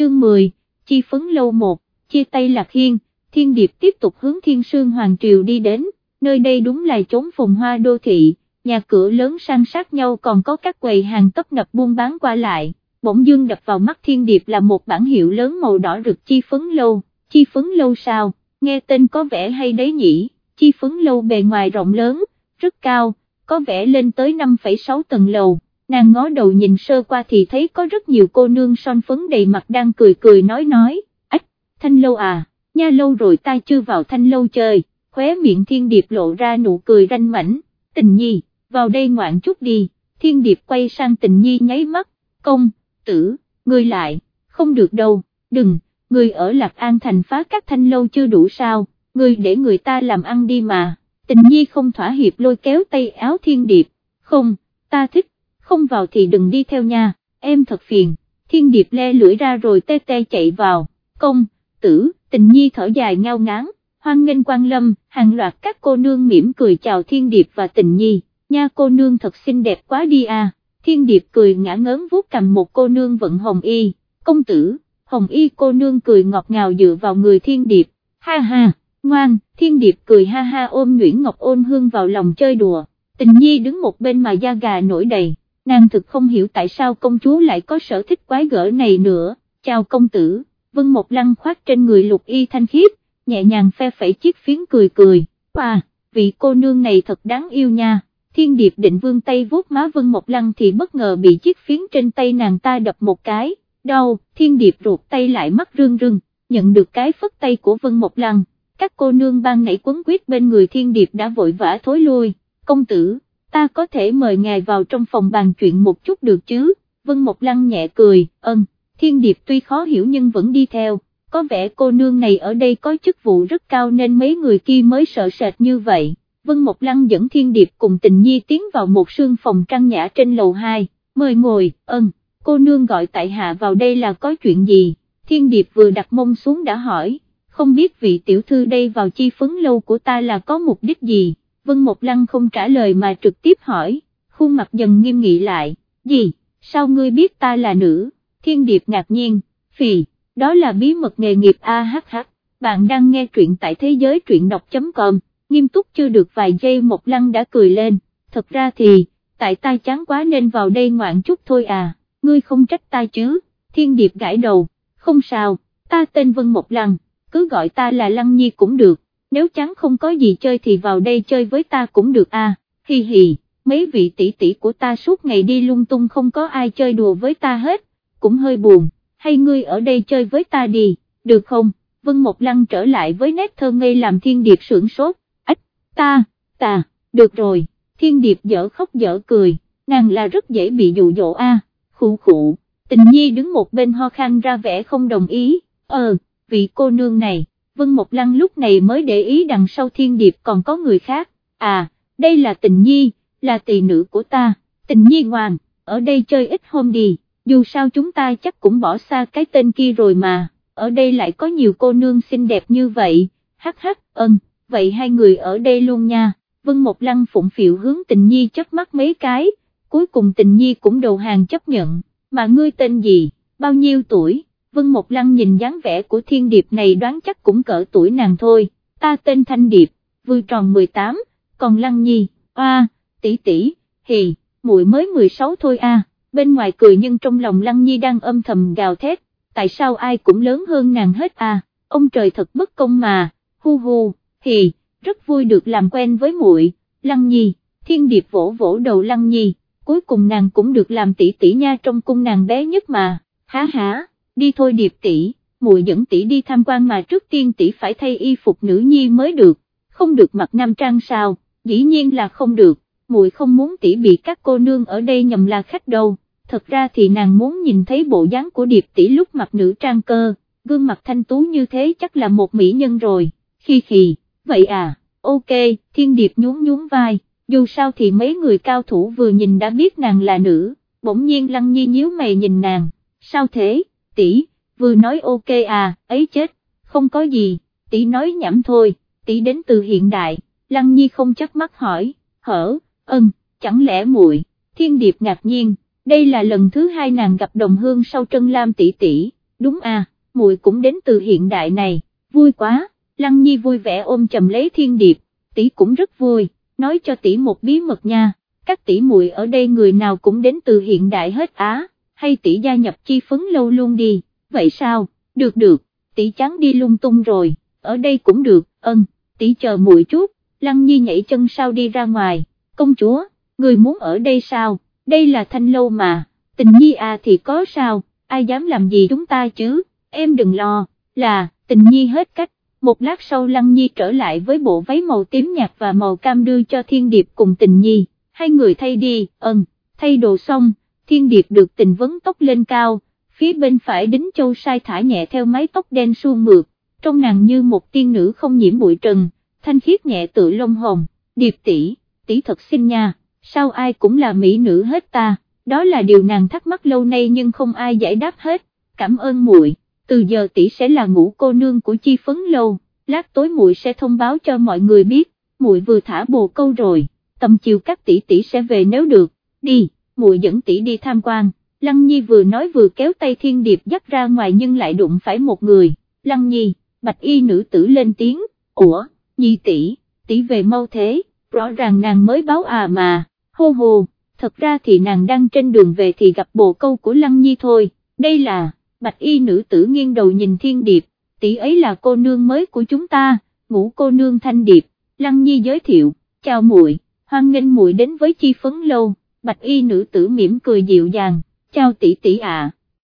chương 10, chi phấn lâu 1, chia tay lạc hiên, thiên điệp tiếp tục hướng thiên sương hoàng triều đi đến, nơi đây đúng là chốn phồn hoa đô thị, nhà cửa lớn sang sát nhau còn có các quầy hàng tấp nập buôn bán qua lại, bỗng dương đập vào mắt thiên điệp là một bản hiệu lớn màu đỏ rực chi phấn lâu, chi phấn lâu sao, nghe tên có vẻ hay đấy nhỉ, chi phấn lâu bề ngoài rộng lớn, rất cao, có vẻ lên tới 5,6 tầng lầu, nàng ngó đầu nhìn sơ qua thì thấy có rất nhiều cô nương son phấn đầy mặt đang cười cười nói nói, ách, thanh lâu à, nha lâu rồi ta chưa vào thanh lâu chơi, khóe miệng thiên điệp lộ ra nụ cười ranh mảnh, tình nhi, vào đây ngoạn chút đi, thiên điệp quay sang tình nhi nháy mắt, công, tử, người lại, không được đâu, đừng, người ở Lạc An thành phá các thanh lâu chưa đủ sao, người để người ta làm ăn đi mà, tình nhi không thỏa hiệp lôi kéo tay áo thiên điệp, không, ta thích, không vào thì đừng đi theo nha, em thật phiền, thiên điệp le lưỡi ra rồi tê tê chạy vào, công, tử, tình nhi thở dài ngao ngán, hoan nghênh quan lâm, hàng loạt các cô nương mỉm cười chào thiên điệp và tình nhi, nha cô nương thật xinh đẹp quá đi à, thiên điệp cười ngã ngớn vuốt cầm một cô nương vận hồng y, công tử, hồng y cô nương cười ngọt ngào dựa vào người thiên điệp, ha ha, ngoan, thiên điệp cười ha ha ôm Nguyễn Ngọc ôn hương vào lòng chơi đùa, tình nhi đứng một bên mà da gà nổi đầy, nàng thực không hiểu tại sao công chúa lại có sở thích quái gở này nữa, chào công tử, vân một lăng khoác trên người lục y thanh khiết, nhẹ nhàng phe phẩy chiếc phiến cười cười, à, vị cô nương này thật đáng yêu nha. Thiên điệp định vương tay vuốt má Vân Mộc Lăng thì bất ngờ bị chiếc phiến trên tay nàng ta đập một cái, đau, thiên điệp ruột tay lại mắt rưng rưng, nhận được cái phất tay của Vân Mộc Lăng, các cô nương ban nảy quấn quyết bên người thiên điệp đã vội vã thối lui, công tử, ta có thể mời ngài vào trong phòng bàn chuyện một chút được chứ, Vân Mộc Lăng nhẹ cười, ân, thiên điệp tuy khó hiểu nhưng vẫn đi theo, có vẻ cô nương này ở đây có chức vụ rất cao nên mấy người kia mới sợ sệt như vậy. Vân Mộc Lăng dẫn Thiên Điệp cùng tình nhi tiến vào một sương phòng trang nhã trên lầu 2, mời ngồi, ân, cô nương gọi tại hạ vào đây là có chuyện gì, Thiên Điệp vừa đặt mông xuống đã hỏi, không biết vị tiểu thư đây vào chi phấn lâu của ta là có mục đích gì, Vân Mộc Lăng không trả lời mà trực tiếp hỏi, khuôn mặt dần nghiêm nghị lại, gì, sao ngươi biết ta là nữ, Thiên Điệp ngạc nhiên, phì, đó là bí mật nghề nghiệp AHH, bạn đang nghe truyện tại thế giới truyện đọc.com nghiêm túc chưa được vài giây một lăng đã cười lên, thật ra thì, tại tai chán quá nên vào đây ngoạn chút thôi à, ngươi không trách ta chứ, thiên điệp gãi đầu, không sao, ta tên Vân Một Lăng, cứ gọi ta là Lăng Nhi cũng được, nếu chán không có gì chơi thì vào đây chơi với ta cũng được à, hi hi, mấy vị tỷ tỷ của ta suốt ngày đi lung tung không có ai chơi đùa với ta hết, cũng hơi buồn, hay ngươi ở đây chơi với ta đi, được không? Vân Một Lăng trở lại với nét thơ ngây làm thiên điệp sưởng sốt, ta, ta, được rồi, thiên điệp dở khóc dở cười, nàng là rất dễ bị dụ dỗ a. À, khụ khụ, tình nhi đứng một bên ho khan ra vẻ không đồng ý, ờ, vị cô nương này, Vân Mộc Lăng lúc này mới để ý đằng sau thiên điệp còn có người khác, à, đây là tình nhi, là tỳ nữ của ta, tình nhi ngoan, ở đây chơi ít hôm đi, dù sao chúng ta chắc cũng bỏ xa cái tên kia rồi mà, ở đây lại có nhiều cô nương xinh đẹp như vậy, hắc hắc, ơn, vậy hai người ở đây luôn nha, Vân Mộc Lăng phụng phiệu hướng tình nhi chớp mắt mấy cái, cuối cùng tình nhi cũng đầu hàng chấp nhận, mà ngươi tên gì, bao nhiêu tuổi, Vân Mộc Lăng nhìn dáng vẻ của thiên điệp này đoán chắc cũng cỡ tuổi nàng thôi, ta tên Thanh Điệp, vui tròn 18, còn Lăng Nhi, a, tỷ tỷ, hì, muội mới 16 thôi a. bên ngoài cười nhưng trong lòng Lăng Nhi đang âm thầm gào thét, tại sao ai cũng lớn hơn nàng hết a, ông trời thật bất công mà, hu hu hì, rất vui được làm quen với muội, Lăng Nhi, thiên điệp vỗ vỗ đầu Lăng Nhi, cuối cùng nàng cũng được làm tỷ tỷ nha trong cung nàng bé nhất mà, há há, đi thôi điệp tỷ, muội dẫn tỷ đi tham quan mà trước tiên tỷ phải thay y phục nữ nhi mới được, không được mặc nam trang sao, dĩ nhiên là không được, muội không muốn tỷ bị các cô nương ở đây nhầm là khách đâu, thật ra thì nàng muốn nhìn thấy bộ dáng của điệp tỷ lúc mặc nữ trang cơ, gương mặt thanh tú như thế chắc là một mỹ nhân rồi, khi khì vậy à, ok, thiên điệp nhún nhún vai, dù sao thì mấy người cao thủ vừa nhìn đã biết nàng là nữ, bỗng nhiên lăng nhi nhíu mày nhìn nàng, sao thế, tỷ, vừa nói ok à, ấy chết, không có gì, tỷ nói nhảm thôi, tỷ đến từ hiện đại, lăng nhi không chắc mắt hỏi, hở, ân, chẳng lẽ muội thiên điệp ngạc nhiên, đây là lần thứ hai nàng gặp đồng hương sau Trân Lam tỷ tỷ, đúng à, muội cũng đến từ hiện đại này, vui quá, Lăng Nhi vui vẻ ôm chầm lấy thiên điệp, tỷ cũng rất vui, nói cho tỷ một bí mật nha, các tỷ muội ở đây người nào cũng đến từ hiện đại hết á, hay tỷ gia nhập chi phấn lâu luôn đi, vậy sao, được được, tỷ chán đi lung tung rồi, ở đây cũng được, ân, tỷ chờ muội chút, Lăng Nhi nhảy chân sau đi ra ngoài, công chúa, người muốn ở đây sao, đây là thanh lâu mà, tình nhi à thì có sao, ai dám làm gì chúng ta chứ, em đừng lo, là, tình nhi hết cách, một lát sau Lăng Nhi trở lại với bộ váy màu tím nhạt và màu cam đưa cho Thiên Điệp cùng tình nhi, hai người thay đi, ân, thay đồ xong, Thiên Điệp được tình vấn tóc lên cao, phía bên phải đính châu sai thả nhẹ theo mái tóc đen suôn mượt, trông nàng như một tiên nữ không nhiễm bụi trần, thanh khiết nhẹ tự lông hồng, Điệp tỷ, tỷ thật xinh nha, sao ai cũng là mỹ nữ hết ta, đó là điều nàng thắc mắc lâu nay nhưng không ai giải đáp hết, cảm ơn muội từ giờ tỷ sẽ là ngũ cô nương của chi phấn lâu, lát tối muội sẽ thông báo cho mọi người biết, muội vừa thả bồ câu rồi, tầm chiều các tỷ tỷ sẽ về nếu được, đi, muội dẫn tỷ đi tham quan, Lăng Nhi vừa nói vừa kéo tay thiên điệp dắt ra ngoài nhưng lại đụng phải một người, Lăng Nhi, bạch y nữ tử lên tiếng, ủa, Nhi tỷ, tỷ về mau thế, rõ ràng nàng mới báo à mà, hô hô, thật ra thì nàng đang trên đường về thì gặp bồ câu của Lăng Nhi thôi, đây là bạch y nữ tử nghiêng đầu nhìn thiên điệp, tỷ ấy là cô nương mới của chúng ta, ngũ cô nương thanh điệp, lăng nhi giới thiệu, chào muội, hoan nghênh muội đến với chi phấn lâu, bạch y nữ tử mỉm cười dịu dàng, chào tỷ tỷ à,